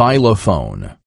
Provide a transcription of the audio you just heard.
xylophone.